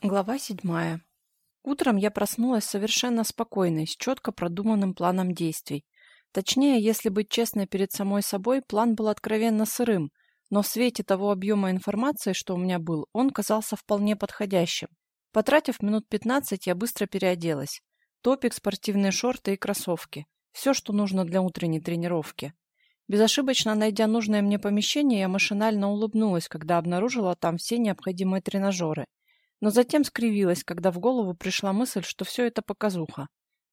Глава седьмая. Утром я проснулась совершенно спокойной, с четко продуманным планом действий. Точнее, если быть честной перед самой собой, план был откровенно сырым, но в свете того объема информации, что у меня был, он казался вполне подходящим. Потратив минут 15, я быстро переоделась. Топик, спортивные шорты и кроссовки. Все, что нужно для утренней тренировки. Безошибочно найдя нужное мне помещение, я машинально улыбнулась, когда обнаружила там все необходимые тренажеры – но затем скривилась, когда в голову пришла мысль, что все это показуха.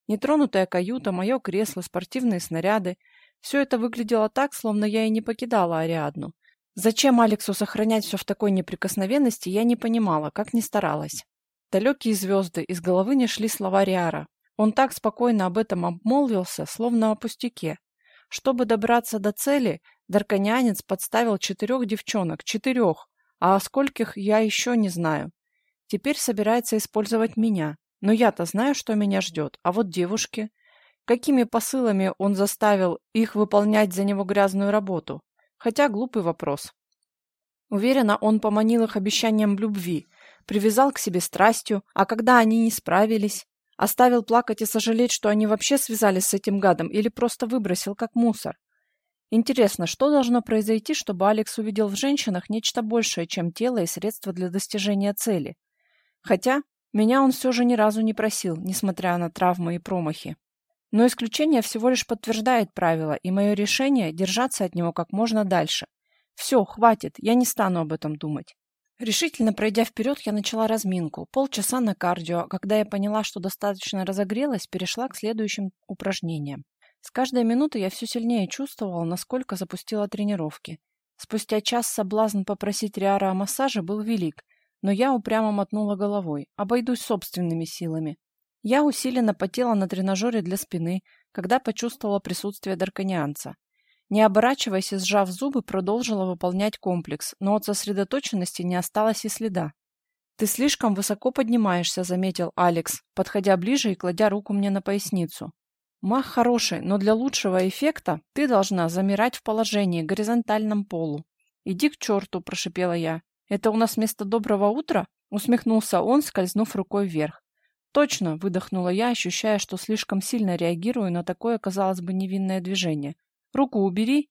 Нетронутая каюта, мое кресло, спортивные снаряды – все это выглядело так, словно я и не покидала Ариадну. Зачем Алексу сохранять все в такой неприкосновенности, я не понимала, как ни старалась. Далекие звезды, из головы не шли слова Риара. Он так спокойно об этом обмолвился, словно о пустяке. Чтобы добраться до цели, дарканянец подставил четырех девчонок, четырех, а о скольких я еще не знаю. Теперь собирается использовать меня. Но я-то знаю, что меня ждет. А вот девушки... Какими посылами он заставил их выполнять за него грязную работу? Хотя глупый вопрос. Уверена, он поманил их обещанием любви, привязал к себе страстью, а когда они не справились, оставил плакать и сожалеть, что они вообще связались с этим гадом или просто выбросил как мусор. Интересно, что должно произойти, чтобы Алекс увидел в женщинах нечто большее, чем тело и средства для достижения цели? Хотя меня он все же ни разу не просил, несмотря на травмы и промахи. Но исключение всего лишь подтверждает правило, и мое решение – держаться от него как можно дальше. Все, хватит, я не стану об этом думать. Решительно пройдя вперед, я начала разминку. Полчаса на кардио, когда я поняла, что достаточно разогрелась, перешла к следующим упражнениям. С каждой минутой я все сильнее чувствовала, насколько запустила тренировки. Спустя час соблазн попросить Риара о массаже был велик – но я упрямо мотнула головой. Обойдусь собственными силами. Я усиленно потела на тренажере для спины, когда почувствовала присутствие дарканианца. Не оборачиваясь и сжав зубы, продолжила выполнять комплекс, но от сосредоточенности не осталось и следа. «Ты слишком высоко поднимаешься», — заметил Алекс, подходя ближе и кладя руку мне на поясницу. «Мах хороший, но для лучшего эффекта ты должна замирать в положении, горизонтальном полу». «Иди к черту», — прошипела я. «Это у нас вместо доброго утра?» — усмехнулся он, скользнув рукой вверх. «Точно!» — выдохнула я, ощущая, что слишком сильно реагирую на такое, казалось бы, невинное движение. «Руку убери!»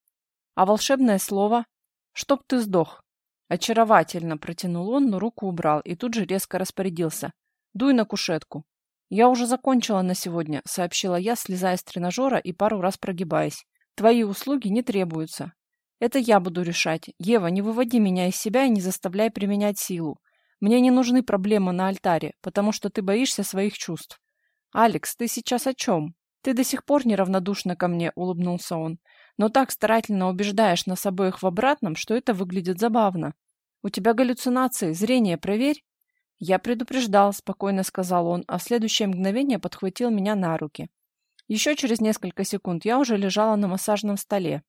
«А волшебное слово?» «Чтоб ты сдох!» Очаровательно протянул он, но руку убрал и тут же резко распорядился. «Дуй на кушетку!» «Я уже закончила на сегодня», — сообщила я, слезая с тренажера и пару раз прогибаясь. «Твои услуги не требуются. Это я буду решать. Ева, не выводи меня из себя и не заставляй применять силу. Мне не нужны проблемы на альтаре, потому что ты боишься своих чувств. Алекс, ты сейчас о чем? Ты до сих пор неравнодушна ко мне, улыбнулся он. Но так старательно убеждаешь нас обоих в обратном, что это выглядит забавно. У тебя галлюцинации, зрение проверь. Я предупреждал, спокойно сказал он, а в следующее мгновение подхватил меня на руки. Еще через несколько секунд я уже лежала на массажном столе,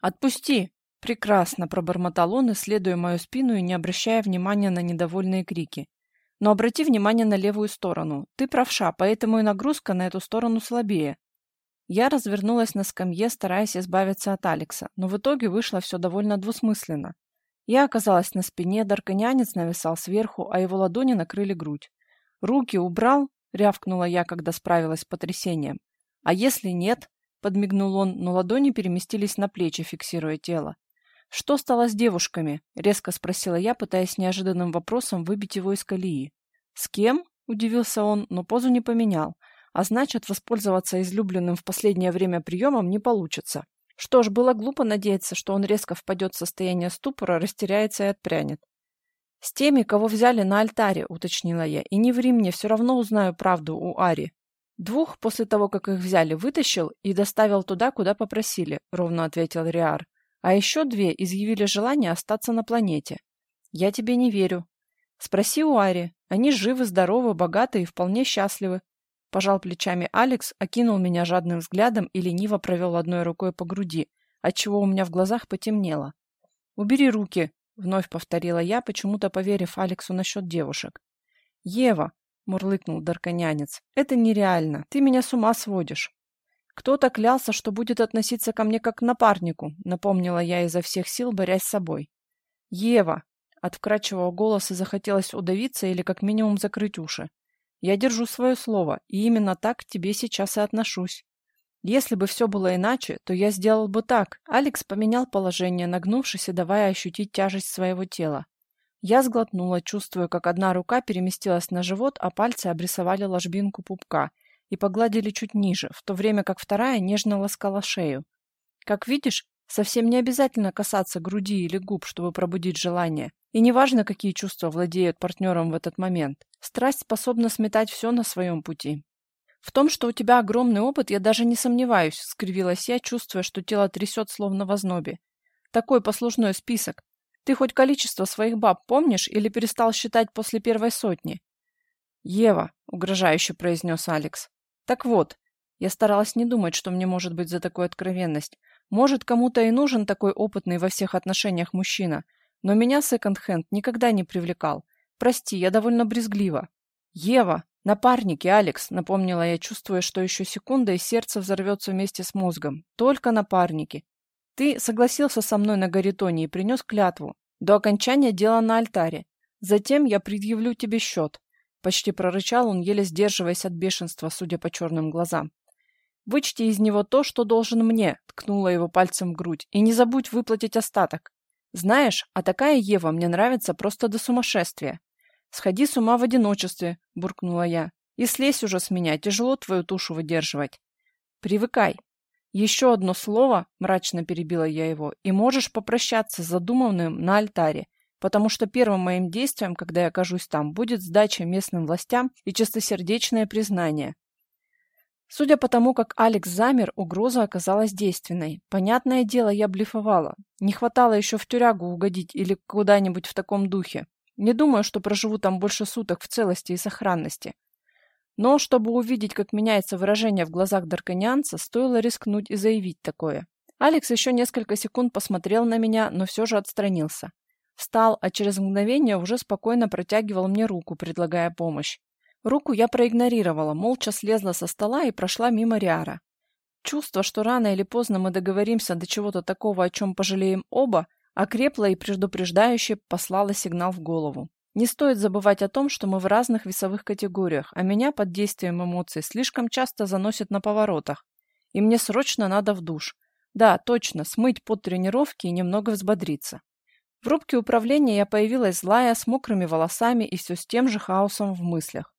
«Отпусти!» «Прекрасно!» – пробормотал он, исследуя мою спину и не обращая внимания на недовольные крики. «Но обрати внимание на левую сторону. Ты правша, поэтому и нагрузка на эту сторону слабее». Я развернулась на скамье, стараясь избавиться от Алекса, но в итоге вышло все довольно двусмысленно. Я оказалась на спине, дарконянец нависал сверху, а его ладони накрыли грудь. «Руки убрал?» — рявкнула я, когда справилась с потрясением. «А если нет?» Подмигнул он, но ладони переместились на плечи, фиксируя тело. «Что стало с девушками?» — резко спросила я, пытаясь неожиданным вопросом выбить его из колеи. «С кем?» — удивился он, но позу не поменял. А значит, воспользоваться излюбленным в последнее время приемом не получится. Что ж, было глупо надеяться, что он резко впадет в состояние ступора, растеряется и отпрянет. «С теми, кого взяли на альтаре», — уточнила я, — «и не ври мне, все равно узнаю правду у Ари». «Двух после того, как их взяли, вытащил и доставил туда, куда попросили», — ровно ответил Риар. «А еще две изъявили желание остаться на планете». «Я тебе не верю». «Спроси у Ари. Они живы, здоровы, богаты и вполне счастливы». Пожал плечами Алекс, окинул меня жадным взглядом и лениво провел одной рукой по груди, отчего у меня в глазах потемнело. «Убери руки», — вновь повторила я, почему-то поверив Алексу насчет девушек. «Ева, — мурлыкнул дарконянец. «Это нереально. Ты меня с ума сводишь». «Кто-то клялся, что будет относиться ко мне как к напарнику», — напомнила я изо всех сил, борясь с собой. «Ева!» От вкрадчивого голоса захотелось удавиться или как минимум закрыть уши. «Я держу свое слово, и именно так к тебе сейчас и отношусь. Если бы все было иначе, то я сделал бы так». Алекс поменял положение, нагнувшись и давая ощутить тяжесть своего тела. Я сглотнула, чувствуя, как одна рука переместилась на живот, а пальцы обрисовали ложбинку пупка и погладили чуть ниже, в то время как вторая нежно ласкала шею. Как видишь, совсем не обязательно касаться груди или губ, чтобы пробудить желание. И неважно, какие чувства владеют партнером в этот момент. Страсть способна сметать все на своем пути. В том, что у тебя огромный опыт, я даже не сомневаюсь, скривилась я, чувствуя, что тело трясет словно в ознобе. Такой послужной список. Ты хоть количество своих баб помнишь или перестал считать после первой сотни? Ева, угрожающе произнес Алекс. Так вот, я старалась не думать, что мне может быть за такую откровенность. Может, кому-то и нужен такой опытный во всех отношениях мужчина, но меня секонд-хенд никогда не привлекал. Прости, я довольно брезглива. Ева, напарники, Алекс, напомнила я, чувствуя, что еще секунда, и сердце взорвется вместе с мозгом. Только напарники. Ты согласился со мной на Гаритоне и принес клятву. До окончания дела на альтаре. Затем я предъявлю тебе счет. Почти прорычал он, еле сдерживаясь от бешенства, судя по черным глазам. Вычти из него то, что должен мне, ткнула его пальцем в грудь, и не забудь выплатить остаток. Знаешь, а такая Ева мне нравится просто до сумасшествия. Сходи с ума в одиночестве, буркнула я. И слезь уже с меня, тяжело твою тушу выдерживать. Привыкай, «Еще одно слово», — мрачно перебила я его, «и можешь попрощаться с задуманным на альтаре, потому что первым моим действием, когда я окажусь там, будет сдача местным властям и чистосердечное признание». Судя по тому, как Алекс замер, угроза оказалась действенной. Понятное дело, я блефовала. Не хватало еще в тюрягу угодить или куда-нибудь в таком духе. Не думаю, что проживу там больше суток в целости и сохранности. Но, чтобы увидеть, как меняется выражение в глазах дарканянца, стоило рискнуть и заявить такое. Алекс еще несколько секунд посмотрел на меня, но все же отстранился. Встал, а через мгновение уже спокойно протягивал мне руку, предлагая помощь. Руку я проигнорировала, молча слезла со стола и прошла мимо Риара. Чувство, что рано или поздно мы договоримся до чего-то такого, о чем пожалеем оба, окрепло и предупреждающе послало сигнал в голову. Не стоит забывать о том, что мы в разных весовых категориях, а меня под действием эмоций слишком часто заносит на поворотах. И мне срочно надо в душ. Да, точно, смыть под тренировки и немного взбодриться. В рубке управления я появилась злая, с мокрыми волосами и все с тем же хаосом в мыслях.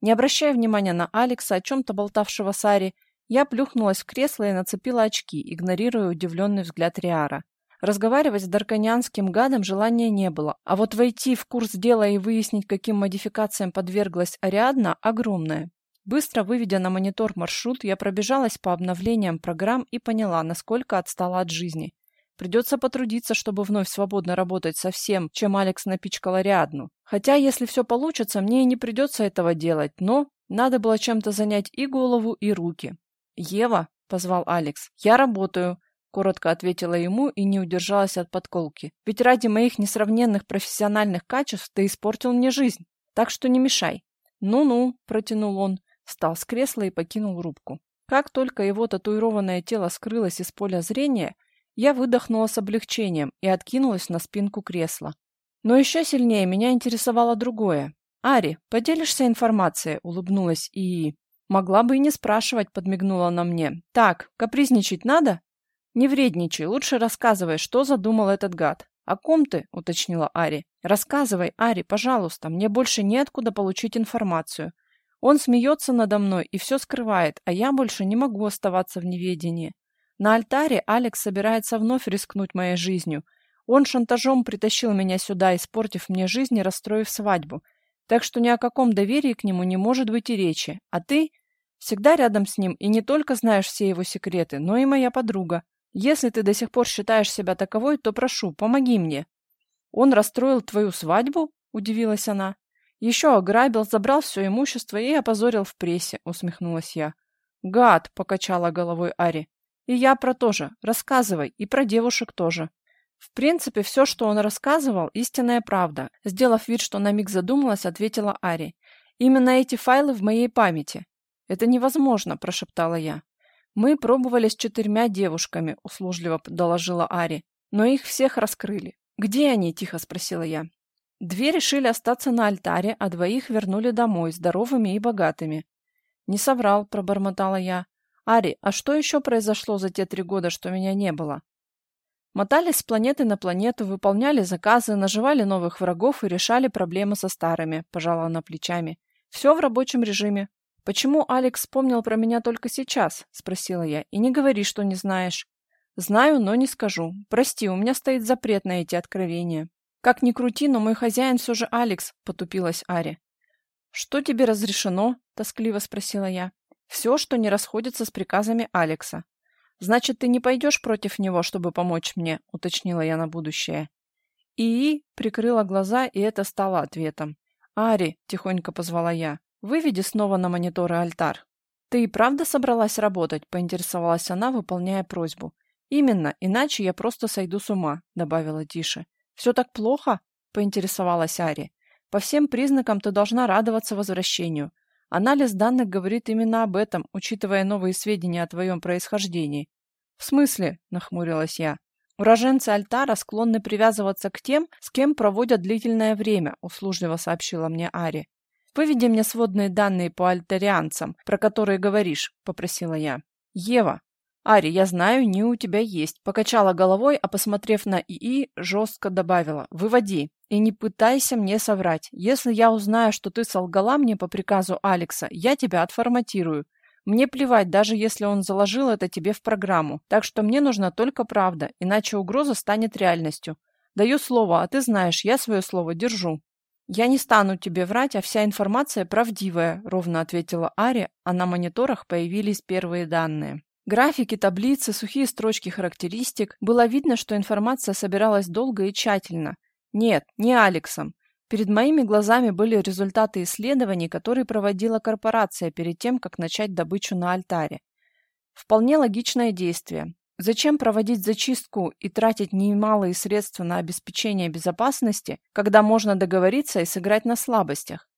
Не обращая внимания на Алекса, о чем-то болтавшего с Ари, я плюхнулась в кресло и нацепила очки, игнорируя удивленный взгляд Риара. Разговаривать с дарканянским гадом желания не было, а вот войти в курс дела и выяснить, каким модификациям подверглась Ариадна, огромное. Быстро выведя на монитор маршрут, я пробежалась по обновлениям программ и поняла, насколько отстала от жизни. Придется потрудиться, чтобы вновь свободно работать со всем, чем Алекс напичкал Ариадну. Хотя, если все получится, мне и не придется этого делать, но надо было чем-то занять и голову, и руки. «Ева», — позвал Алекс, — «я работаю. Коротко ответила ему и не удержалась от подколки. Ведь ради моих несравненных профессиональных качеств ты испортил мне жизнь. Так что не мешай. Ну-ну, протянул он, встал с кресла и покинул рубку. Как только его татуированное тело скрылось из поля зрения, я выдохнула с облегчением и откинулась на спинку кресла. Но еще сильнее меня интересовало другое. «Ари, поделишься информацией?» — улыбнулась и... «Могла бы и не спрашивать», — подмигнула на мне. «Так, капризничать надо?» «Не вредничай, лучше рассказывай, что задумал этот гад». «О ком ты?» — уточнила Ари. «Рассказывай, Ари, пожалуйста, мне больше неоткуда получить информацию. Он смеется надо мной и все скрывает, а я больше не могу оставаться в неведении. На альтаре Алекс собирается вновь рискнуть моей жизнью. Он шантажом притащил меня сюда, испортив мне жизнь и расстроив свадьбу. Так что ни о каком доверии к нему не может быть и речи. А ты всегда рядом с ним и не только знаешь все его секреты, но и моя подруга. Если ты до сих пор считаешь себя таковой, то прошу, помоги мне. Он расстроил твою свадьбу? Удивилась она. Еще ограбил, забрал все имущество и опозорил в прессе, усмехнулась я. Гад, покачала головой Ари. И я про то же. Рассказывай. И про девушек тоже. В принципе, все, что он рассказывал, истинная правда. Сделав вид, что на миг задумалась, ответила Ари. Именно эти файлы в моей памяти. Это невозможно, прошептала я. «Мы пробовали с четырьмя девушками», — услужливо доложила Ари. «Но их всех раскрыли». «Где они?» — тихо спросила я. Две решили остаться на альтаре, а двоих вернули домой, здоровыми и богатыми. «Не соврал», — пробормотала я. «Ари, а что еще произошло за те три года, что меня не было?» Мотались с планеты на планету, выполняли заказы, наживали новых врагов и решали проблемы со старыми, пожала она плечами. Все в рабочем режиме. Почему Алекс вспомнил про меня только сейчас? Спросила я. И не говори, что не знаешь. Знаю, но не скажу. Прости, у меня стоит запрет на эти откровения. Как ни крути, но мой хозяин все же Алекс, потупилась Ари. Что тебе разрешено? Тоскливо спросила я. Все, что не расходится с приказами Алекса. «Значит, ты не пойдешь против него, чтобы помочь мне?» — уточнила я на будущее. ИИ прикрыла глаза, и это стало ответом. «Ари», — тихонько позвала я, — «выведи снова на мониторы альтар». «Ты и правда собралась работать?» — поинтересовалась она, выполняя просьбу. «Именно, иначе я просто сойду с ума», — добавила тише. «Все так плохо?» — поинтересовалась Ари. «По всем признакам ты должна радоваться возвращению. Анализ данных говорит именно об этом, учитывая новые сведения о твоем происхождении. В смысле? Нахмурилась я. Уроженцы Альтара склонны привязываться к тем, с кем проводят длительное время, услужливо сообщила мне Ари. Выведи мне сводные данные по альтарианцам, про которые говоришь, попросила я. Ева. Ари, я знаю, не у тебя есть. Покачала головой, а посмотрев на ИИ, жестко добавила. Выводи. И не пытайся мне соврать. Если я узнаю, что ты солгала мне по приказу Алекса, я тебя отформатирую. Мне плевать, даже если он заложил это тебе в программу. Так что мне нужна только правда, иначе угроза станет реальностью. Даю слово, а ты знаешь, я свое слово держу. «Я не стану тебе врать, а вся информация правдивая», — ровно ответила Ари, а на мониторах появились первые данные. Графики, таблицы, сухие строчки характеристик. Было видно, что информация собиралась долго и тщательно. Нет, не Алексом. Перед моими глазами были результаты исследований, которые проводила корпорация перед тем, как начать добычу на альтаре. Вполне логичное действие. Зачем проводить зачистку и тратить немалые средства на обеспечение безопасности, когда можно договориться и сыграть на слабостях?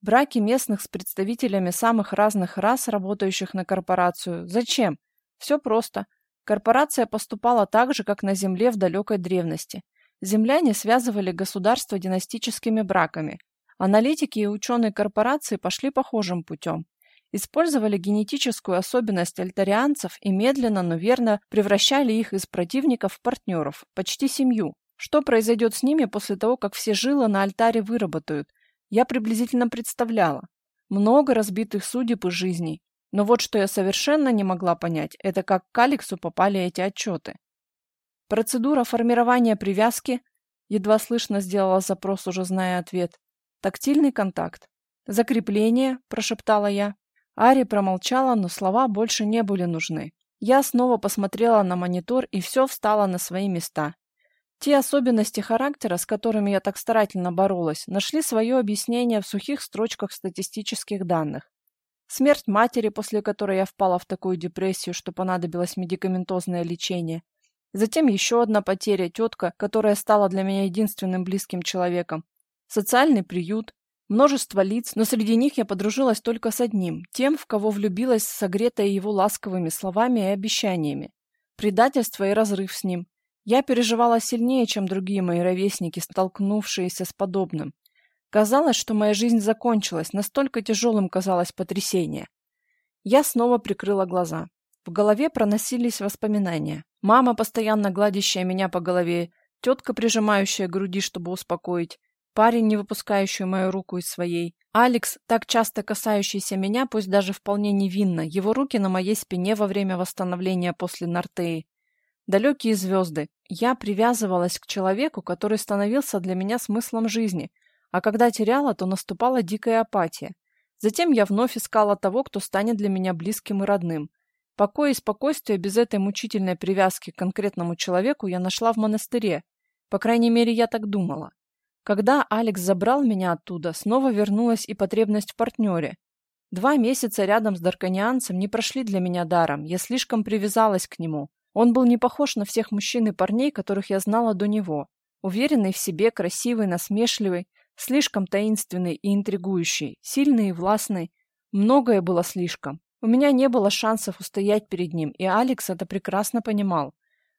Браки местных с представителями самых разных рас, работающих на корпорацию. Зачем? Все просто. Корпорация поступала так же, как на Земле в далекой древности – Земляне связывали государства династическими браками. Аналитики и ученые корпорации пошли похожим путем. Использовали генетическую особенность альтарианцев и медленно, но верно превращали их из противников в партнеров, почти семью. Что произойдет с ними после того, как все жилы на альтаре выработают, я приблизительно представляла. Много разбитых судеб и жизней. Но вот что я совершенно не могла понять, это как к Алексу попали эти отчеты. Процедура формирования привязки, едва слышно сделала запрос, уже зная ответ. Тактильный контакт. Закрепление, прошептала я. Ари промолчала, но слова больше не были нужны. Я снова посмотрела на монитор, и все встало на свои места. Те особенности характера, с которыми я так старательно боролась, нашли свое объяснение в сухих строчках статистических данных. Смерть матери, после которой я впала в такую депрессию, что понадобилось медикаментозное лечение – Затем еще одна потеря, тетка, которая стала для меня единственным близким человеком. Социальный приют, множество лиц, но среди них я подружилась только с одним, тем, в кого влюбилась, согретая его ласковыми словами и обещаниями. Предательство и разрыв с ним. Я переживала сильнее, чем другие мои ровесники, столкнувшиеся с подобным. Казалось, что моя жизнь закончилась, настолько тяжелым казалось потрясение. Я снова прикрыла глаза. В голове проносились воспоминания. Мама, постоянно гладящая меня по голове, тетка, прижимающая груди, чтобы успокоить, парень, не выпускающий мою руку из своей, Алекс, так часто касающийся меня, пусть даже вполне невинно, его руки на моей спине во время восстановления после Нортеи. Далекие звезды. Я привязывалась к человеку, который становился для меня смыслом жизни, а когда теряла, то наступала дикая апатия. Затем я вновь искала того, кто станет для меня близким и родным. Покой и спокойствие без этой мучительной привязки к конкретному человеку я нашла в монастыре. По крайней мере, я так думала. Когда Алекс забрал меня оттуда, снова вернулась и потребность в партнере. Два месяца рядом с Дарканианцем не прошли для меня даром, я слишком привязалась к нему. Он был не похож на всех мужчин и парней, которых я знала до него. Уверенный в себе, красивый, насмешливый, слишком таинственный и интригующий, сильный и властный. Многое было слишком. У меня не было шансов устоять перед ним, и Алекс это прекрасно понимал.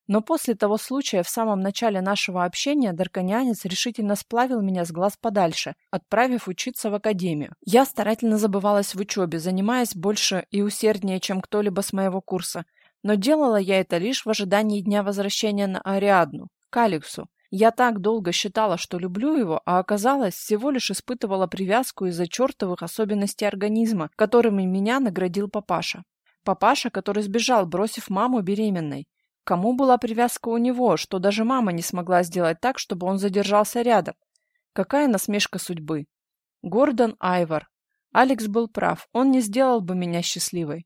Но после того случая в самом начале нашего общения Дарканянец решительно сплавил меня с глаз подальше, отправив учиться в академию. Я старательно забывалась в учебе, занимаясь больше и усерднее, чем кто-либо с моего курса. Но делала я это лишь в ожидании дня возвращения на Ариадну, к Алексу. Я так долго считала, что люблю его, а оказалось, всего лишь испытывала привязку из-за чертовых особенностей организма, которыми меня наградил папаша. Папаша, который сбежал, бросив маму беременной. Кому была привязка у него, что даже мама не смогла сделать так, чтобы он задержался рядом? Какая насмешка судьбы. Гордон Айвор. Алекс был прав, он не сделал бы меня счастливой.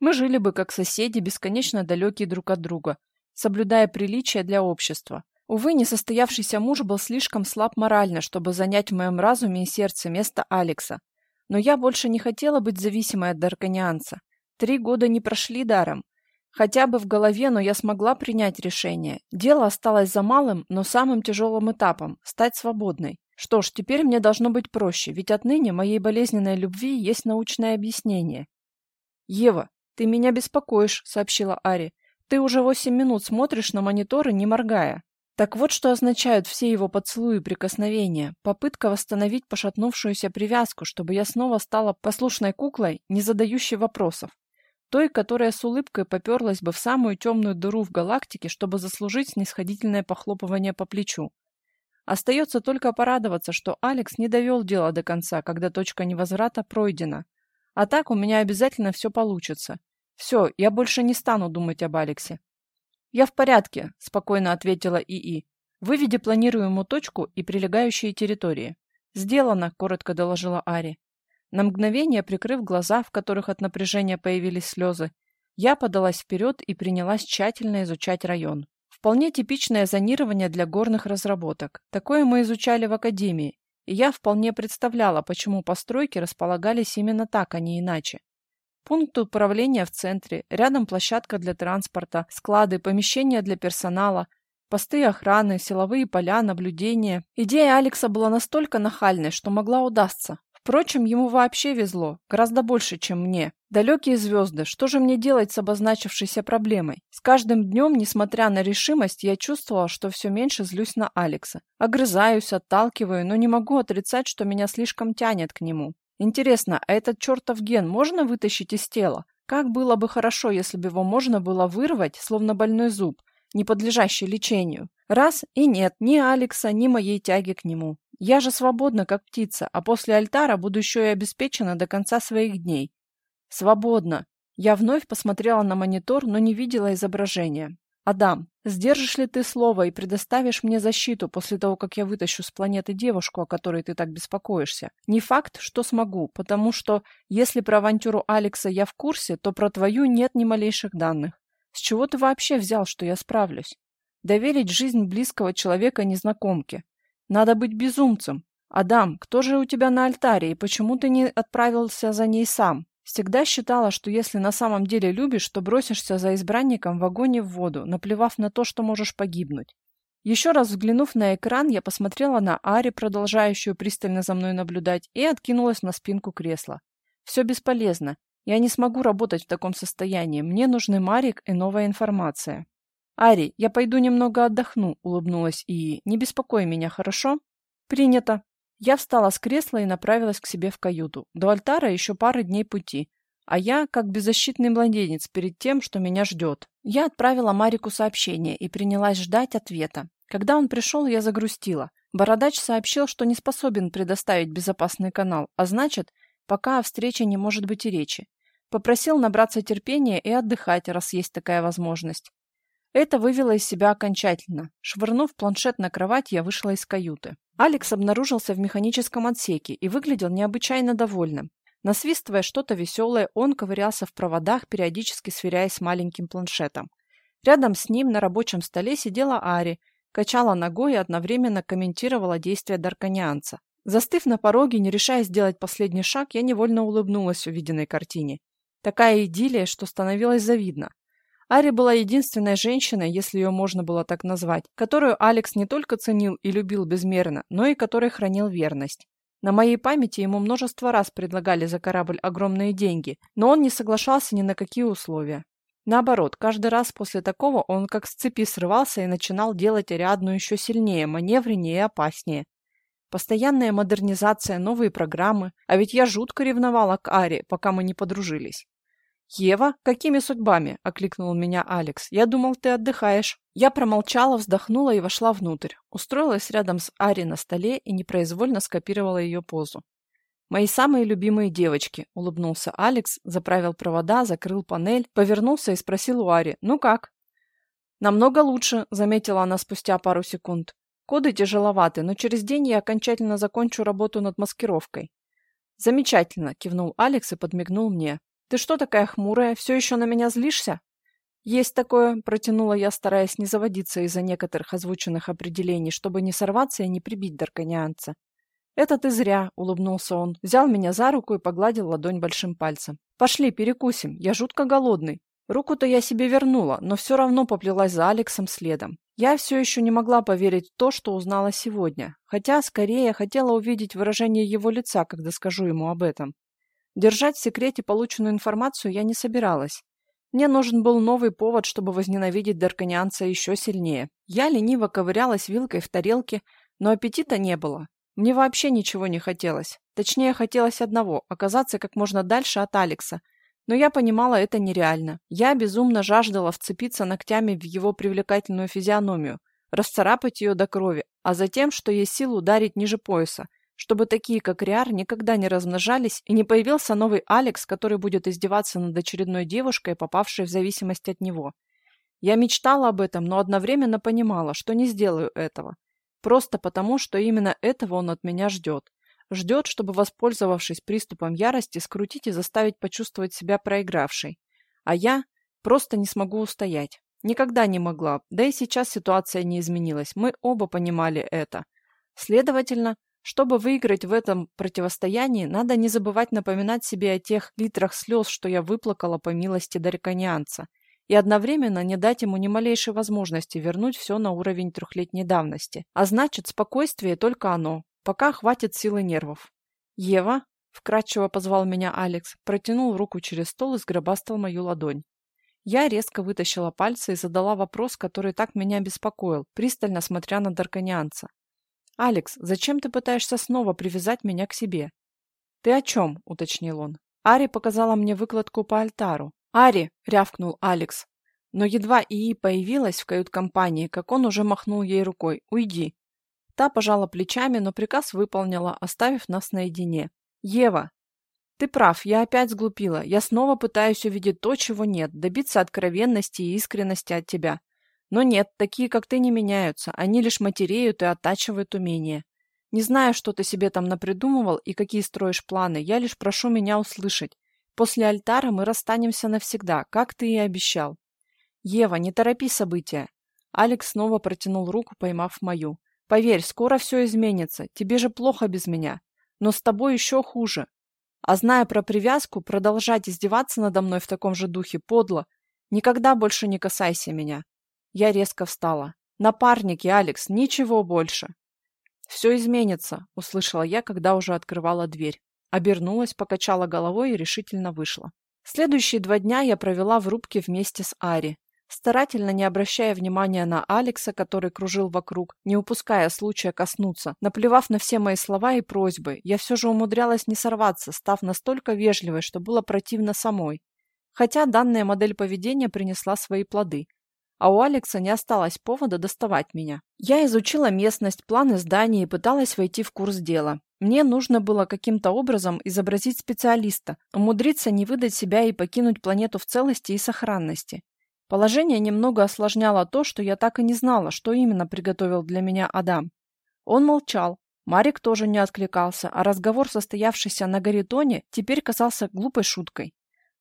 Мы жили бы как соседи, бесконечно далекие друг от друга, соблюдая приличия для общества. Увы, несостоявшийся муж был слишком слаб морально, чтобы занять в моем разуме и сердце место Алекса. Но я больше не хотела быть зависимой от Дарканианца. Три года не прошли даром. Хотя бы в голове, но я смогла принять решение. Дело осталось за малым, но самым тяжелым этапом – стать свободной. Что ж, теперь мне должно быть проще, ведь отныне моей болезненной любви есть научное объяснение. «Ева, ты меня беспокоишь», – сообщила Ари. «Ты уже восемь минут смотришь на мониторы, не моргая». Так вот, что означают все его поцелуи и прикосновения. Попытка восстановить пошатнувшуюся привязку, чтобы я снова стала послушной куклой, не задающей вопросов. Той, которая с улыбкой поперлась бы в самую темную дыру в галактике, чтобы заслужить снисходительное похлопывание по плечу. Остается только порадоваться, что Алекс не довел дело до конца, когда точка невозврата пройдена. А так у меня обязательно все получится. Все, я больше не стану думать об Алексе. «Я в порядке», – спокойно ответила ИИ. «Выведи планируемую точку и прилегающие территории». «Сделано», – коротко доложила Ари. На мгновение, прикрыв глаза, в которых от напряжения появились слезы, я подалась вперед и принялась тщательно изучать район. Вполне типичное зонирование для горных разработок. Такое мы изучали в академии, и я вполне представляла, почему постройки располагались именно так, а не иначе. Пункт управления в центре, рядом площадка для транспорта, склады, помещения для персонала, посты охраны, силовые поля, наблюдения. Идея Алекса была настолько нахальной, что могла удастся. Впрочем, ему вообще везло, гораздо больше, чем мне. Далекие звезды, что же мне делать с обозначившейся проблемой? С каждым днем, несмотря на решимость, я чувствовала, что все меньше злюсь на Алекса. Огрызаюсь, отталкиваю, но не могу отрицать, что меня слишком тянет к нему. Интересно, а этот чертов ген можно вытащить из тела? Как было бы хорошо, если бы его можно было вырвать, словно больной зуб, не подлежащий лечению. Раз и нет ни Алекса, ни моей тяги к нему. Я же свободна, как птица, а после альтара буду еще и обеспечена до конца своих дней. Свободна. Я вновь посмотрела на монитор, но не видела изображения. «Адам, сдержишь ли ты слово и предоставишь мне защиту после того, как я вытащу с планеты девушку, о которой ты так беспокоишься? Не факт, что смогу, потому что, если про авантюру Алекса я в курсе, то про твою нет ни малейших данных. С чего ты вообще взял, что я справлюсь? Доверить жизнь близкого человека незнакомке. Надо быть безумцем. Адам, кто же у тебя на альтаре и почему ты не отправился за ней сам? Всегда считала, что если на самом деле любишь, то бросишься за избранником в огонь и в воду, наплевав на то, что можешь погибнуть. Еще раз взглянув на экран, я посмотрела на Ари, продолжающую пристально за мной наблюдать, и откинулась на спинку кресла. Все бесполезно. Я не смогу работать в таком состоянии. Мне нужны Марик и новая информация. «Ари, я пойду немного отдохну», — улыбнулась Ии. «Не беспокой меня, хорошо?» «Принято». Я встала с кресла и направилась к себе в каюту. До альтара еще пары дней пути. А я как беззащитный младенец перед тем, что меня ждет. Я отправила Марику сообщение и принялась ждать ответа. Когда он пришел, я загрустила. Бородач сообщил, что не способен предоставить безопасный канал, а значит, пока о встрече не может быть и речи. Попросил набраться терпения и отдыхать, раз есть такая возможность. Это вывело из себя окончательно. Швырнув планшет на кровать, я вышла из каюты. Алекс обнаружился в механическом отсеке и выглядел необычайно довольным. Насвистывая что-то веселое, он ковырялся в проводах, периодически сверяясь с маленьким планшетом. Рядом с ним на рабочем столе сидела Ари, качала ногой и одновременно комментировала действия дарканианца. Застыв на пороге, не решая сделать последний шаг, я невольно улыбнулась увиденной картине. Такая идиллия, что становилось завидно. Ари была единственной женщиной, если ее можно было так назвать, которую Алекс не только ценил и любил безмерно, но и которой хранил верность. На моей памяти ему множество раз предлагали за корабль огромные деньги, но он не соглашался ни на какие условия. Наоборот, каждый раз после такого он как с цепи срывался и начинал делать Ариадну еще сильнее, маневреннее и опаснее. Постоянная модернизация, новые программы, а ведь я жутко ревновала к Аре, пока мы не подружились. «Ева, какими судьбами?» – окликнул меня Алекс. «Я думал, ты отдыхаешь». Я промолчала, вздохнула и вошла внутрь. Устроилась рядом с Ари на столе и непроизвольно скопировала ее позу. «Мои самые любимые девочки», — улыбнулся Алекс, заправил провода, закрыл панель, повернулся и спросил у Ари, «Ну как?» «Намного лучше», — заметила она спустя пару секунд. «Коды тяжеловаты, но через день я окончательно закончу работу над маскировкой». «Замечательно», — кивнул Алекс и подмигнул мне. «Ты что такая хмурая? Все еще на меня злишься?» «Есть такое», — протянула я, стараясь не заводиться из-за некоторых озвученных определений, чтобы не сорваться и не прибить дарканианца. «Это ты зря», — улыбнулся он, взял меня за руку и погладил ладонь большим пальцем. «Пошли, перекусим, я жутко голодный». Руку-то я себе вернула, но все равно поплелась за Алексом следом. Я все еще не могла поверить в то, что узнала сегодня, хотя скорее хотела увидеть выражение его лица, когда скажу ему об этом. Держать в секрете полученную информацию я не собиралась. Мне нужен был новый повод, чтобы возненавидеть Дарканианца еще сильнее. Я лениво ковырялась вилкой в тарелке, но аппетита не было. Мне вообще ничего не хотелось. Точнее, хотелось одного – оказаться как можно дальше от Алекса. Но я понимала, это нереально. Я безумно жаждала вцепиться ногтями в его привлекательную физиономию, расцарапать ее до крови, а затем, что есть сил, ударить ниже пояса, чтобы такие, как Риар, никогда не размножались и не появился новый Алекс, который будет издеваться над очередной девушкой, попавшей в зависимость от него. Я мечтала об этом, но одновременно понимала, что не сделаю этого. Просто потому, что именно этого он от меня ждет. Ждет, чтобы, воспользовавшись приступом ярости, скрутить и заставить почувствовать себя проигравшей. А я просто не смогу устоять. Никогда не могла, да и сейчас ситуация не изменилась. Мы оба понимали это. Следовательно, чтобы выиграть в этом противостоянии, надо не забывать напоминать себе о тех литрах слез, что я выплакала по милости Дариканианца, и одновременно не дать ему ни малейшей возможности вернуть все на уровень трехлетней давности. А значит, спокойствие только оно, пока хватит силы нервов. «Ева?» – вкратчиво позвал меня Алекс, протянул руку через стол и сгробастал мою ладонь. Я резко вытащила пальцы и задала вопрос, который так меня беспокоил, пристально смотря на Дарканианца. «Алекс, зачем ты пытаешься снова привязать меня к себе?» «Ты о чем?» – уточнил он. Ари показала мне выкладку по альтару. «Ари!» — рявкнул Алекс. Но едва ИИ появилась в кают-компании, как он уже махнул ей рукой. «Уйди!» Та пожала плечами, но приказ выполнила, оставив нас наедине. «Ева!» «Ты прав, я опять сглупила. Я снова пытаюсь увидеть то, чего нет, добиться откровенности и искренности от тебя. Но нет, такие, как ты, не меняются. Они лишь матереют и оттачивают умения. Не знаю, что ты себе там напридумывал и какие строишь планы, я лишь прошу меня услышать. После альтара мы расстанемся навсегда, как ты и обещал. Ева, не торопи события. Алекс снова протянул руку, поймав мою. Поверь, скоро все изменится. Тебе же плохо без меня. Но с тобой еще хуже. А зная про привязку, продолжать издеваться надо мной в таком же духе подло. Никогда больше не касайся меня. Я резко встала. Напарники, Алекс, ничего больше. Все изменится, услышала я, когда уже открывала дверь. Обернулась, покачала головой и решительно вышла. Следующие два дня я провела в рубке вместе с Ари, старательно не обращая внимания на Алекса, который кружил вокруг, не упуская случая коснуться. Наплевав на все мои слова и просьбы, я все же умудрялась не сорваться, став настолько вежливой, что было противно самой. Хотя данная модель поведения принесла свои плоды а у Алекса не осталось повода доставать меня. Я изучила местность, планы здания и пыталась войти в курс дела. Мне нужно было каким-то образом изобразить специалиста, умудриться не выдать себя и покинуть планету в целости и сохранности. Положение немного осложняло то, что я так и не знала, что именно приготовил для меня Адам. Он молчал. Марик тоже не откликался, а разговор, состоявшийся на Гаритоне, теперь казался глупой шуткой.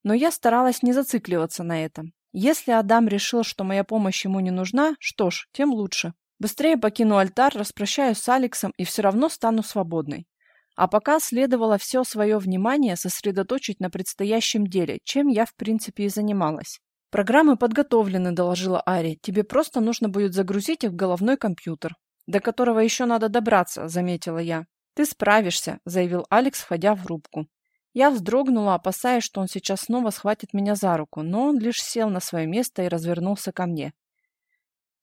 Но я старалась не зацикливаться на этом. Если Адам решил, что моя помощь ему не нужна, что ж, тем лучше. Быстрее покину альтар, распрощаюсь с Алексом и все равно стану свободной. А пока следовало все свое внимание сосредоточить на предстоящем деле, чем я в принципе и занималась. «Программы подготовлены», — доложила Ари. «Тебе просто нужно будет загрузить их в головной компьютер, до которого еще надо добраться», — заметила я. «Ты справишься», — заявил Алекс, входя в рубку. Я вздрогнула, опасаясь, что он сейчас снова схватит меня за руку, но он лишь сел на свое место и развернулся ко мне.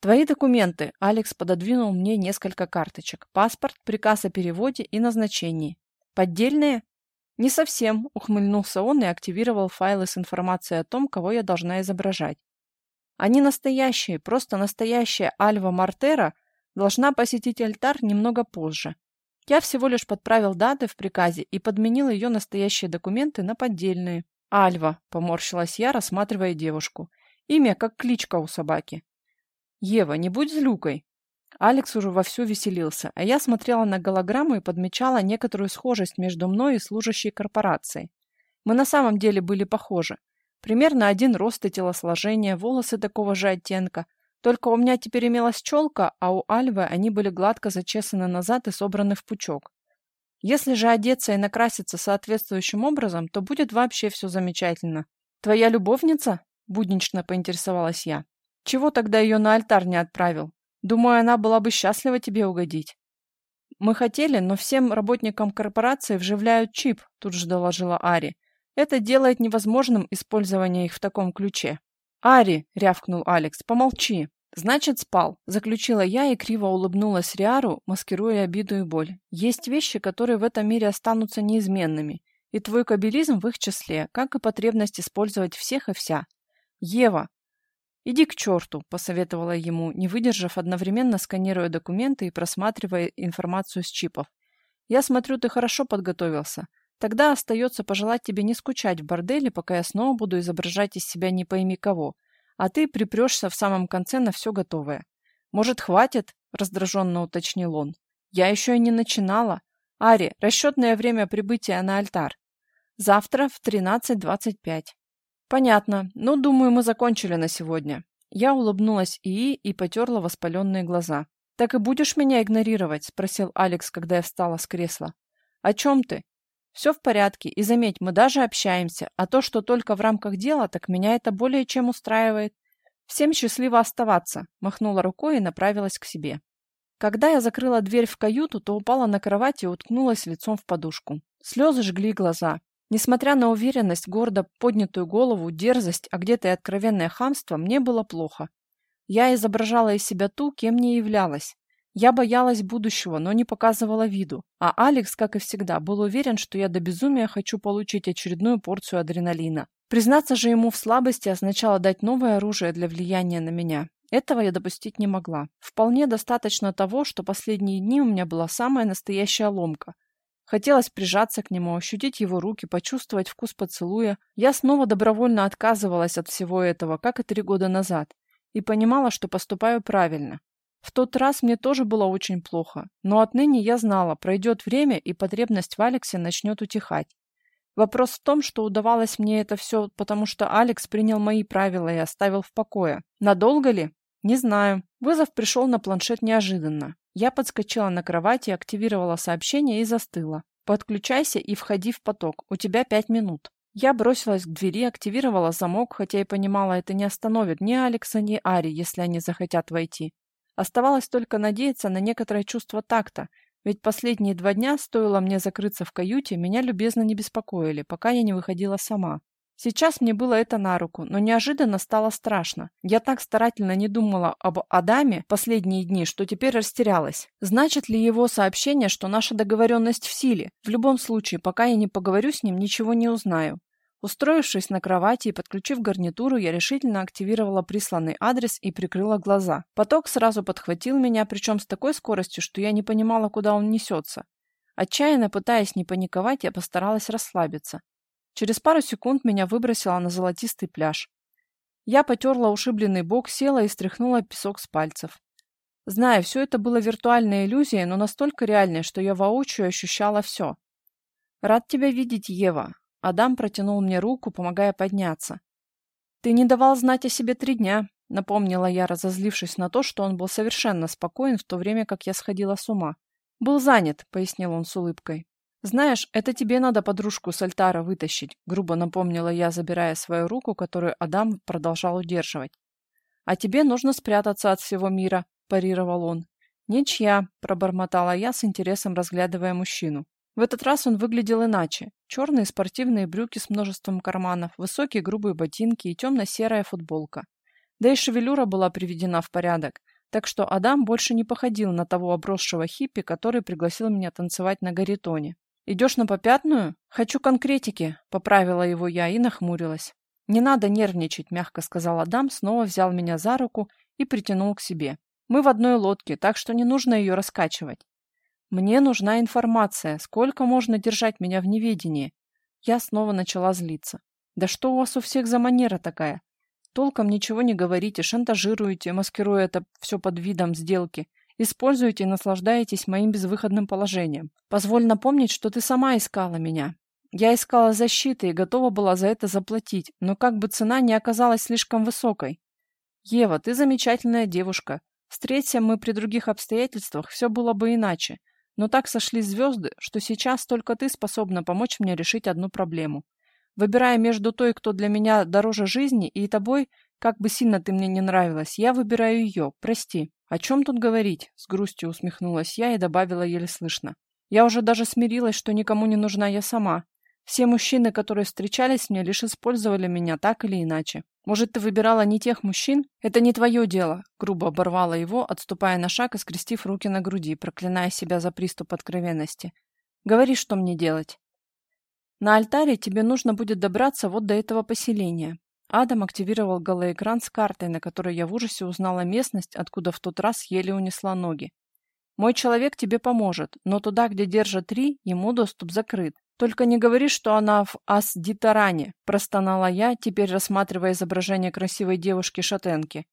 «Твои документы», — Алекс пододвинул мне несколько карточек. «Паспорт, приказ о переводе и назначении». «Поддельные?» «Не совсем», — ухмыльнулся он и активировал файлы с информацией о том, кого я должна изображать. «Они настоящие, просто настоящая Альва Мартера должна посетить альтар немного позже. Я всего лишь подправил даты в приказе и подменил ее настоящие документы на поддельные. Альва, поморщилась я, рассматривая девушку. Имя как кличка у собаки. Ева, не будь злюкой. Алекс уже вовсю веселился, а я смотрела на голограмму и подмечала некоторую схожесть между мной и служащей корпорацией. Мы на самом деле были похожи. Примерно один рост и телосложение, волосы такого же оттенка, только у меня теперь имелась челка, а у Альвы они были гладко зачесаны назад и собраны в пучок. Если же одеться и накраситься соответствующим образом, то будет вообще все замечательно. «Твоя любовница?» – буднично поинтересовалась я. «Чего тогда ее на альтар не отправил? Думаю, она была бы счастлива тебе угодить». «Мы хотели, но всем работникам корпорации вживляют чип», – тут же доложила Ари. «Это делает невозможным использование их в таком ключе». «Ари!» – рявкнул Алекс. «Помолчи!» «Значит, спал», – заключила я и криво улыбнулась Риару, маскируя обиду и боль. «Есть вещи, которые в этом мире останутся неизменными, и твой кабелизм в их числе, как и потребность использовать всех и вся. Ева!» «Иди к черту», – посоветовала ему, не выдержав, одновременно сканируя документы и просматривая информацию с чипов. «Я смотрю, ты хорошо подготовился. Тогда остается пожелать тебе не скучать в борделе, пока я снова буду изображать из себя не пойми кого, а ты припрешься в самом конце на все готовое. Может, хватит? Раздраженно уточнил он. Я еще и не начинала. Ари, расчетное время прибытия на альтар. Завтра в 13.25. Понятно. Ну, думаю, мы закончили на сегодня. Я улыбнулась ИИ и потерла воспаленные глаза. «Так и будешь меня игнорировать?» – спросил Алекс, когда я встала с кресла. «О чем ты? Все в порядке, и заметь, мы даже общаемся, а то, что только в рамках дела, так меня это более чем устраивает. Всем счастливо оставаться, махнула рукой и направилась к себе. Когда я закрыла дверь в каюту, то упала на кровать и уткнулась лицом в подушку. Слезы жгли глаза. Несмотря на уверенность, гордо поднятую голову, дерзость, а где-то и откровенное хамство, мне было плохо. Я изображала из себя ту, кем не являлась. Я боялась будущего, но не показывала виду, а Алекс, как и всегда, был уверен, что я до безумия хочу получить очередную порцию адреналина. Признаться же ему в слабости означало дать новое оружие для влияния на меня. Этого я допустить не могла. Вполне достаточно того, что последние дни у меня была самая настоящая ломка. Хотелось прижаться к нему, ощутить его руки, почувствовать вкус поцелуя. Я снова добровольно отказывалась от всего этого, как и три года назад, и понимала, что поступаю правильно. В тот раз мне тоже было очень плохо, но отныне я знала, пройдет время, и потребность в Алексе начнет утихать. Вопрос в том, что удавалось мне это все, потому что Алекс принял мои правила и оставил в покое. Надолго ли? Не знаю. Вызов пришел на планшет неожиданно. Я подскочила на кровати, активировала сообщение и застыла. Подключайся и входи в поток. У тебя пять минут. Я бросилась к двери, активировала замок, хотя и понимала, это не остановит ни Алекса, ни Ари, если они захотят войти. Оставалось только надеяться на некоторое чувство такта, ведь последние два дня, стоило мне закрыться в каюте, меня любезно не беспокоили, пока я не выходила сама. Сейчас мне было это на руку, но неожиданно стало страшно. Я так старательно не думала об Адаме последние дни, что теперь растерялась. Значит ли его сообщение, что наша договоренность в силе? В любом случае, пока я не поговорю с ним, ничего не узнаю. Устроившись на кровати и подключив гарнитуру, я решительно активировала присланный адрес и прикрыла глаза. Поток сразу подхватил меня, причем с такой скоростью, что я не понимала, куда он несется. Отчаянно пытаясь не паниковать, я постаралась расслабиться. Через пару секунд меня выбросило на золотистый пляж. Я потерла ушибленный бок, села и стряхнула песок с пальцев. Знаю, все это было виртуальной иллюзией, но настолько реальной, что я воочию ощущала все. «Рад тебя видеть, Ева», Адам протянул мне руку, помогая подняться. «Ты не давал знать о себе три дня», — напомнила я, разозлившись на то, что он был совершенно спокоен в то время, как я сходила с ума. «Был занят», — пояснил он с улыбкой. «Знаешь, это тебе надо подружку с альтара вытащить», — грубо напомнила я, забирая свою руку, которую Адам продолжал удерживать. «А тебе нужно спрятаться от всего мира», — парировал он. «Ничья», — пробормотала я с интересом, разглядывая мужчину. В этот раз он выглядел иначе. Черные спортивные брюки с множеством карманов, высокие грубые ботинки и темно-серая футболка. Да и шевелюра была приведена в порядок, так что Адам больше не походил на того обросшего хиппи, который пригласил меня танцевать на гаритоне. «Идешь на попятную? Хочу конкретики», — поправила его я и нахмурилась. «Не надо нервничать», — мягко сказал Адам, снова взял меня за руку и притянул к себе. «Мы в одной лодке, так что не нужно ее раскачивать. Мне нужна информация, сколько можно держать меня в неведении?» Я снова начала злиться. «Да что у вас у всех за манера такая? Толком ничего не говорите, шантажируете, маскируя это все под видом сделки. Используете и наслаждаетесь моим безвыходным положением. Позволь напомнить, что ты сама искала меня. Я искала защиты и готова была за это заплатить, но как бы цена не оказалась слишком высокой. Ева, ты замечательная девушка. Встреться мы при других обстоятельствах, все было бы иначе. Но так сошли звезды, что сейчас только ты способна помочь мне решить одну проблему. Выбирая между той, кто для меня дороже жизни, и тобой, как бы сильно ты мне не нравилась, я выбираю ее, прости. О чем тут говорить? С грустью усмехнулась я и добавила еле слышно. Я уже даже смирилась, что никому не нужна я сама. Все мужчины, которые встречались мне, лишь использовали меня так или иначе. Может, ты выбирала не тех мужчин? Это не твое дело, грубо оборвала его, отступая на шаг и скрестив руки на груди, проклиная себя за приступ откровенности. Говори, что мне делать. На альтаре тебе нужно будет добраться вот до этого поселения. Адам активировал голоэкран с картой, на которой я в ужасе узнала местность, откуда в тот раз еле унесла ноги. Мой человек тебе поможет, но туда, где держат три, ему доступ закрыт. «Только не говори, что она в Ас-Дитаране», – простонала я, теперь рассматривая изображение красивой девушки-шатенки.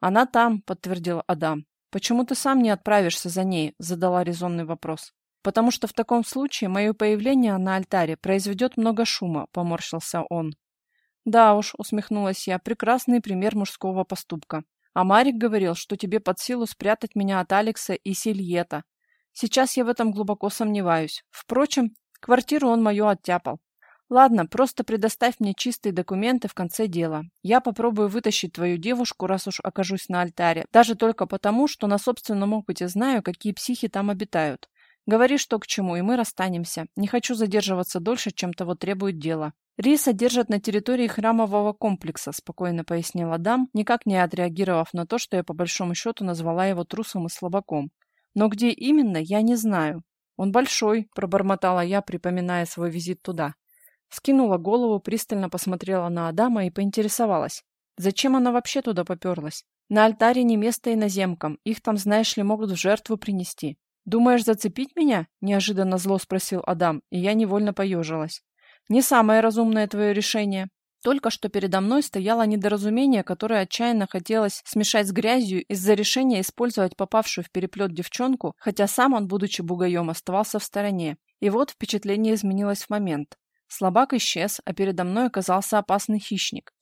«Она там», – подтвердил Адам. «Почему ты сам не отправишься за ней?» – задала резонный вопрос. «Потому что в таком случае мое появление на альтаре произведет много шума», – поморщился он. «Да уж», – усмехнулась я, – «прекрасный пример мужского поступка. А Марик говорил, что тебе под силу спрятать меня от Алекса и Сильета. Сейчас я в этом глубоко сомневаюсь. Впрочем, Квартиру он мою оттяпал. Ладно, просто предоставь мне чистые документы в конце дела. Я попробую вытащить твою девушку, раз уж окажусь на альтаре, даже только потому, что на собственном опыте знаю, какие психи там обитают. Говори, что к чему, и мы расстанемся. Не хочу задерживаться дольше, чем того требует дело. Риса держат на территории храмового комплекса, спокойно пояснила дам, никак не отреагировав на то, что я по большому счету назвала его трусом и слабаком. Но где именно, я не знаю. «Он большой», – пробормотала я, припоминая свой визит туда. Скинула голову, пристально посмотрела на Адама и поинтересовалась. Зачем она вообще туда поперлась? На альтаре не место иноземкам, их там, знаешь ли, могут в жертву принести. «Думаешь зацепить меня?» – неожиданно зло спросил Адам, и я невольно поежилась. «Не самое разумное твое решение. Только что передо мной стояло недоразумение, которое отчаянно хотелось смешать с грязью из-за решения использовать попавшую в переплет девчонку, хотя сам он, будучи бугаем, оставался в стороне. И вот впечатление изменилось в момент. Слабак исчез, а передо мной оказался опасный хищник.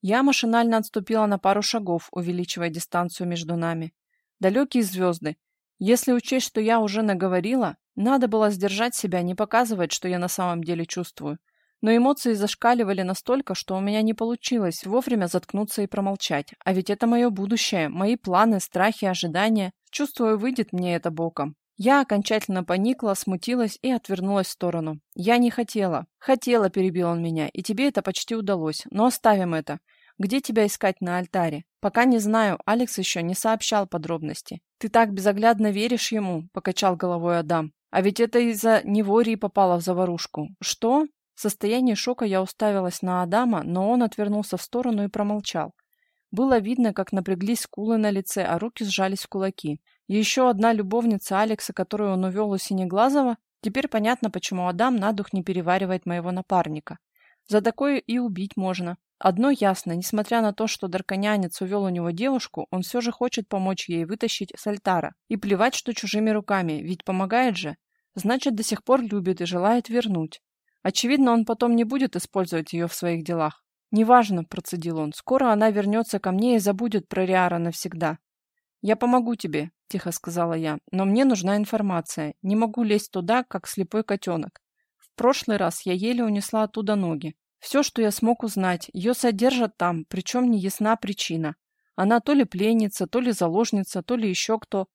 Я машинально отступила на пару шагов, увеличивая дистанцию между нами. Далекие звезды. Если учесть, что я уже наговорила, надо было сдержать себя, не показывать, что я на самом деле чувствую но эмоции зашкаливали настолько, что у меня не получилось вовремя заткнуться и промолчать. А ведь это мое будущее, мои планы, страхи, ожидания. Чувствую, выйдет мне это боком. Я окончательно поникла, смутилась и отвернулась в сторону. Я не хотела. Хотела, перебил он меня, и тебе это почти удалось. Но оставим это. Где тебя искать на альтаре? Пока не знаю, Алекс еще не сообщал подробности. Ты так безоглядно веришь ему, покачал головой Адам. А ведь это из-за него Ри попала в заварушку. Что? В состоянии шока я уставилась на Адама, но он отвернулся в сторону и промолчал. Было видно, как напряглись скулы на лице, а руки сжались в кулаки. еще одна любовница Алекса, которую он увел у Синеглазого, теперь понятно, почему Адам на дух не переваривает моего напарника. За такое и убить можно. Одно ясно, несмотря на то, что дарконянец увел у него девушку, он все же хочет помочь ей вытащить с альтара. И плевать, что чужими руками, ведь помогает же. Значит, до сих пор любит и желает вернуть. Очевидно, он потом не будет использовать ее в своих делах. «Неважно», – процедил он, – «скоро она вернется ко мне и забудет про Риара навсегда». «Я помогу тебе», – тихо сказала я, – «но мне нужна информация. Не могу лезть туда, как слепой котенок. В прошлый раз я еле унесла оттуда ноги. Все, что я смог узнать, ее содержат там, причем не ясна причина. Она то ли пленница, то ли заложница, то ли еще кто.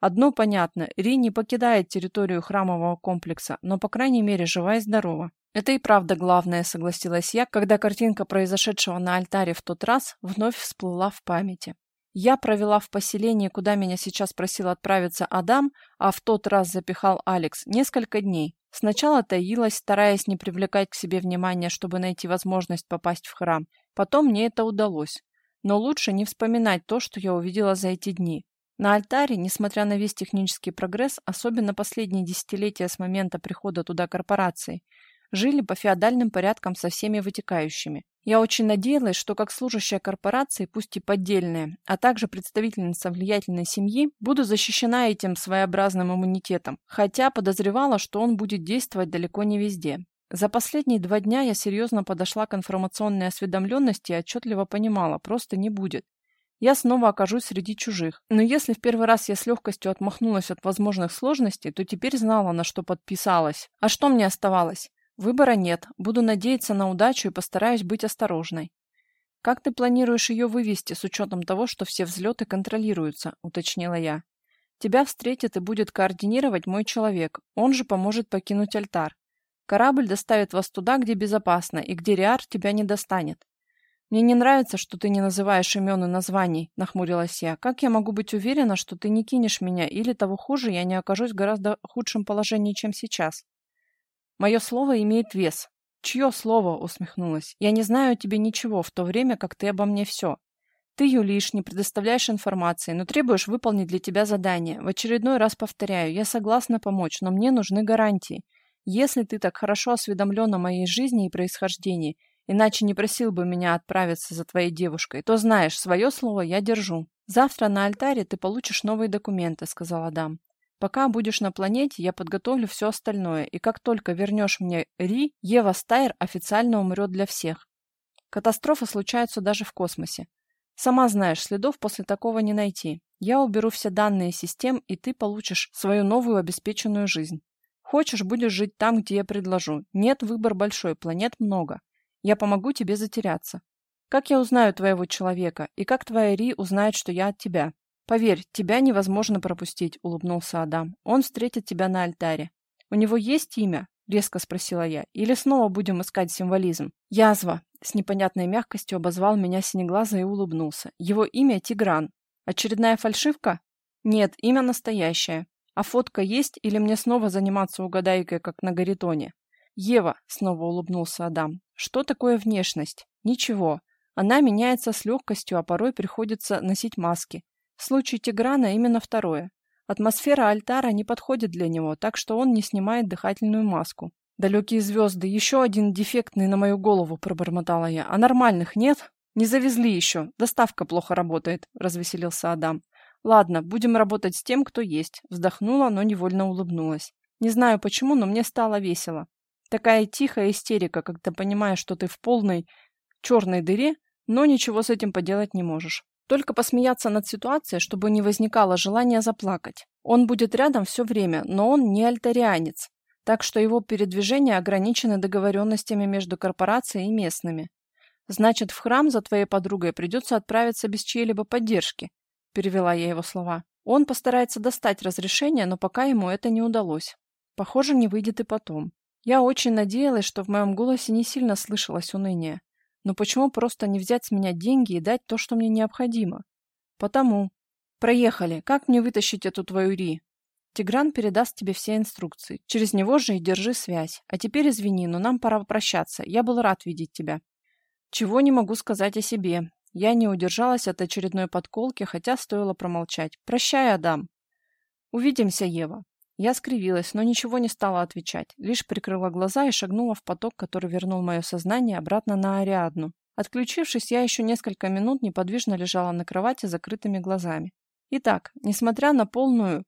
Одно понятно, Ри не покидает территорию храмового комплекса, но, по крайней мере, жива и здорова. Это и правда главное, согласилась я, когда картинка произошедшего на альтаре в тот раз вновь всплыла в памяти. Я провела в поселении, куда меня сейчас просил отправиться Адам, а в тот раз запихал Алекс, несколько дней. Сначала таилась, стараясь не привлекать к себе внимания, чтобы найти возможность попасть в храм. Потом мне это удалось. Но лучше не вспоминать то, что я увидела за эти дни. На альтаре, несмотря на весь технический прогресс, особенно последние десятилетия с момента прихода туда корпорации, жили по феодальным порядкам со всеми вытекающими. Я очень надеялась, что как служащая корпорации, пусть и поддельная, а также представительница влиятельной семьи, буду защищена этим своеобразным иммунитетом, хотя подозревала, что он будет действовать далеко не везде. За последние два дня я серьезно подошла к информационной осведомленности и отчетливо понимала, просто не будет я снова окажусь среди чужих. Но если в первый раз я с легкостью отмахнулась от возможных сложностей, то теперь знала, на что подписалась. А что мне оставалось? Выбора нет. Буду надеяться на удачу и постараюсь быть осторожной. «Как ты планируешь ее вывести с учетом того, что все взлеты контролируются?» – уточнила я. «Тебя встретит и будет координировать мой человек. Он же поможет покинуть альтар. Корабль доставит вас туда, где безопасно, и где Риар тебя не достанет. «Мне не нравится, что ты не называешь имен и названий», — нахмурилась я. «Как я могу быть уверена, что ты не кинешь меня, или, того хуже, я не окажусь в гораздо худшем положении, чем сейчас?» «Мое слово имеет вес». «Чье слово?» — усмехнулась. «Я не знаю тебе ничего, в то время как ты обо мне все. Ты юлишь, не предоставляешь информации, но требуешь выполнить для тебя задание. В очередной раз повторяю, я согласна помочь, но мне нужны гарантии. Если ты так хорошо осведомлен о моей жизни и происхождении, Иначе не просил бы меня отправиться за твоей девушкой. То знаешь, свое слово я держу. Завтра на альтаре ты получишь новые документы, сказал Адам. Пока будешь на планете, я подготовлю все остальное, и как только вернешь мне Ри, Ева Стайр официально умрет для всех. Катастрофы случаются даже в космосе. Сама знаешь, следов после такого не найти. Я уберу все данные систем, и ты получишь свою новую обеспеченную жизнь. Хочешь, будешь жить там, где я предложу. Нет, выбор большой, планет много. Я помогу тебе затеряться. Как я узнаю твоего человека, и как твоя Ри узнает, что я от тебя? Поверь, тебя невозможно пропустить, улыбнулся Адам. Он встретит тебя на альтаре. У него есть имя? резко спросила я. Или снова будем искать символизм? Язва, с непонятной мягкостью обозвал меня синеглаза и улыбнулся. Его имя Тигран. Очередная фальшивка? Нет, имя настоящее. А фотка есть или мне снова заниматься угадайкой, как на Гаритоне? «Ева», — снова улыбнулся Адам, — «что такое внешность? Ничего. Она меняется с легкостью, а порой приходится носить маски. В случае Тиграна именно второе. Атмосфера альтара не подходит для него, так что он не снимает дыхательную маску. «Далекие звезды, еще один дефектный на мою голову», — пробормотала я. «А нормальных нет? Не завезли еще. Доставка плохо работает», — развеселился Адам. «Ладно, будем работать с тем, кто есть», — вздохнула, но невольно улыбнулась. «Не знаю почему, но мне стало весело. Такая тихая истерика, когда понимаешь, что ты в полной черной дыре, но ничего с этим поделать не можешь. Только посмеяться над ситуацией, чтобы не возникало желания заплакать. Он будет рядом все время, но он не альтарианец, так что его передвижения ограничены договоренностями между корпорацией и местными. Значит, в храм за твоей подругой придется отправиться без чьей-либо поддержки, перевела я его слова. Он постарается достать разрешение, но пока ему это не удалось. Похоже, не выйдет и потом. Я очень надеялась, что в моем голосе не сильно слышалось уныние. Но почему просто не взять с меня деньги и дать то, что мне необходимо? Потому. Проехали. Как мне вытащить эту твою Ри? Тигран передаст тебе все инструкции. Через него же и держи связь. А теперь извини, но нам пора прощаться. Я был рад видеть тебя. Чего не могу сказать о себе. Я не удержалась от очередной подколки, хотя стоило промолчать. Прощай, Адам. Увидимся, Ева. Я скривилась, но ничего не стала отвечать, лишь прикрыла глаза и шагнула в поток, который вернул мое сознание обратно на Ариадну. Отключившись, я еще несколько минут неподвижно лежала на кровати с закрытыми глазами. Итак, несмотря на полную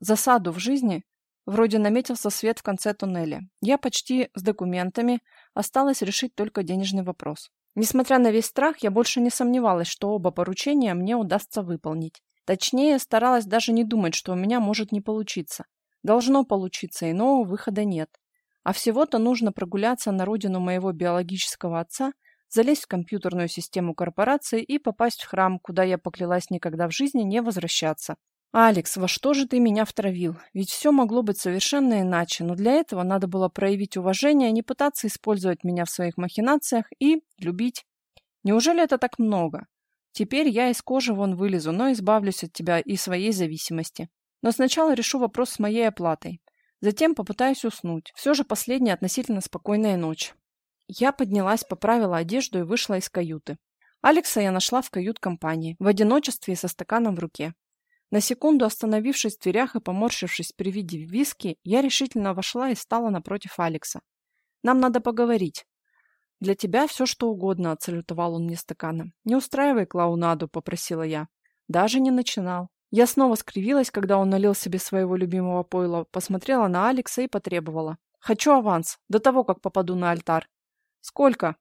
засаду в жизни, вроде наметился свет в конце туннеля. Я почти с документами, осталось решить только денежный вопрос. Несмотря на весь страх, я больше не сомневалась, что оба поручения мне удастся выполнить. Точнее, старалась даже не думать, что у меня может не получиться. Должно получиться, иного выхода нет. А всего-то нужно прогуляться на родину моего биологического отца, залезть в компьютерную систему корпорации и попасть в храм, куда я поклялась никогда в жизни не возвращаться. «Алекс, во что же ты меня втравил? Ведь все могло быть совершенно иначе, но для этого надо было проявить уважение, не пытаться использовать меня в своих махинациях и любить. Неужели это так много? Теперь я из кожи вон вылезу, но избавлюсь от тебя и своей зависимости. Но сначала решу вопрос с моей оплатой. Затем попытаюсь уснуть. Все же последняя относительно спокойная ночь. Я поднялась, поправила одежду и вышла из каюты. Алекса я нашла в кают-компании, в одиночестве и со стаканом в руке. На секунду остановившись в дверях и поморщившись при виде виски, я решительно вошла и стала напротив Алекса. «Нам надо поговорить». «Для тебя все что угодно», — отсалютовал он мне стаканом. «Не устраивай клоунаду», — попросила я. Даже не начинал. Я снова скривилась, когда он налил себе своего любимого пойла, посмотрела на Алекса и потребовала. «Хочу аванс, до того, как попаду на альтар». «Сколько?»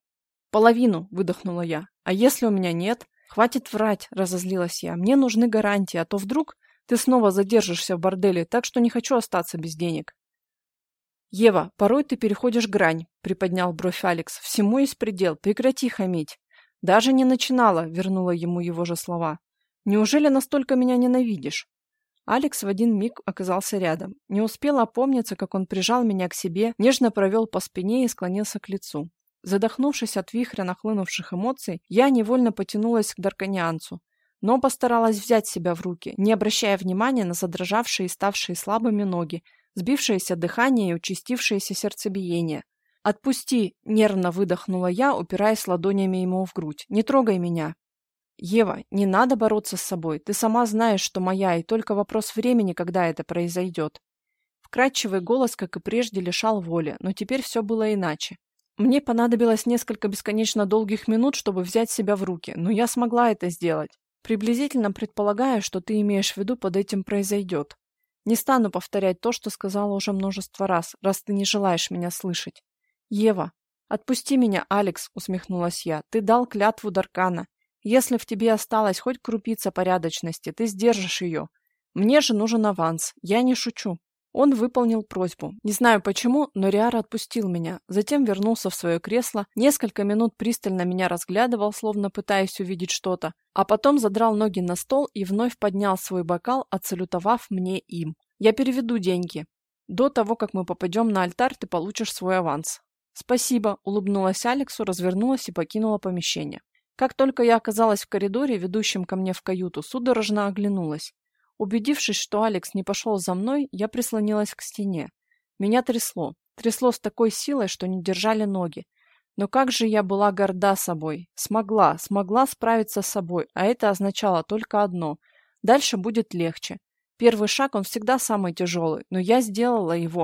«Половину», — выдохнула я. «А если у меня нет?» «Хватит врать», — разозлилась я. «Мне нужны гарантии, а то вдруг ты снова задержишься в борделе, так что не хочу остаться без денег». «Ева, порой ты переходишь грань», — приподнял бровь Алекс. «Всему есть предел, прекрати хамить». «Даже не начинала», — вернула ему его же слова. «Неужели настолько меня ненавидишь?» Алекс в один миг оказался рядом. Не успела опомниться, как он прижал меня к себе, нежно провел по спине и склонился к лицу. Задохнувшись от вихря нахлынувших эмоций, я невольно потянулась к Дарканианцу, но постаралась взять себя в руки, не обращая внимания на задрожавшие и ставшие слабыми ноги, сбившееся дыхание и участившееся сердцебиение. «Отпусти!» – нервно выдохнула я, упираясь ладонями ему в грудь. «Не трогай меня!» «Ева, не надо бороться с собой. Ты сама знаешь, что моя, и только вопрос времени, когда это произойдет». Вкрадчивый голос, как и прежде, лишал воли, но теперь все было иначе. Мне понадобилось несколько бесконечно долгих минут, чтобы взять себя в руки, но я смогла это сделать. Приблизительно предполагаю, что ты имеешь в виду под этим произойдет. Не стану повторять то, что сказала уже множество раз, раз ты не желаешь меня слышать. Ева, отпусти меня, Алекс, усмехнулась я. Ты дал клятву Даркана. Если в тебе осталась хоть крупица порядочности, ты сдержишь ее. Мне же нужен аванс. Я не шучу. Он выполнил просьбу. Не знаю почему, но Риар отпустил меня. Затем вернулся в свое кресло, несколько минут пристально меня разглядывал, словно пытаясь увидеть что-то, а потом задрал ноги на стол и вновь поднял свой бокал, отсалютовав мне им. «Я переведу деньги. До того, как мы попадем на альтарь, ты получишь свой аванс». «Спасибо», — улыбнулась Алексу, развернулась и покинула помещение. Как только я оказалась в коридоре, ведущем ко мне в каюту, судорожно оглянулась. Убедившись, что Алекс не пошел за мной, я прислонилась к стене. Меня трясло. Трясло с такой силой, что не держали ноги. Но как же я была горда собой. Смогла, смогла справиться с собой, а это означало только одно. Дальше будет легче. Первый шаг, он всегда самый тяжелый, но я сделала его.